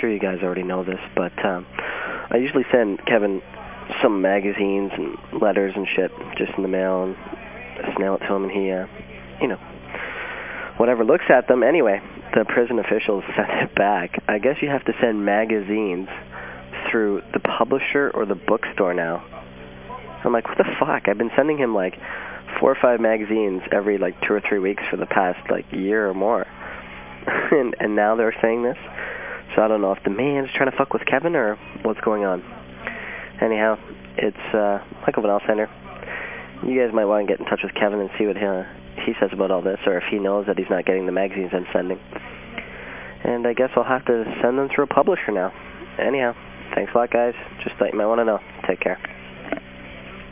sure you guys already know this, but um, I usually send Kevin some magazines and letters and shit just in the mail and snail it to him, and he, uh, you know, whatever looks at them. Anyway, the prison officials sent it back. I guess you have to send magazines through the publisher or the bookstore now. I'm like, what the fuck? I've been sending him like four or five magazines every like two or three weeks for the past like year or more. and, and now they're saying this. So I don't know if the man's trying to fuck with Kevin or what's going on. Anyhow, it's uh, Michael Van Center. You guys might want to get in touch with Kevin and see what he, uh, he says about all this, or if he knows that he's not getting the magazines I'm sending. And I guess I'll have to send them through a publisher now. Anyhow, thanks a lot, guys. Just thought you might want to know. Take care.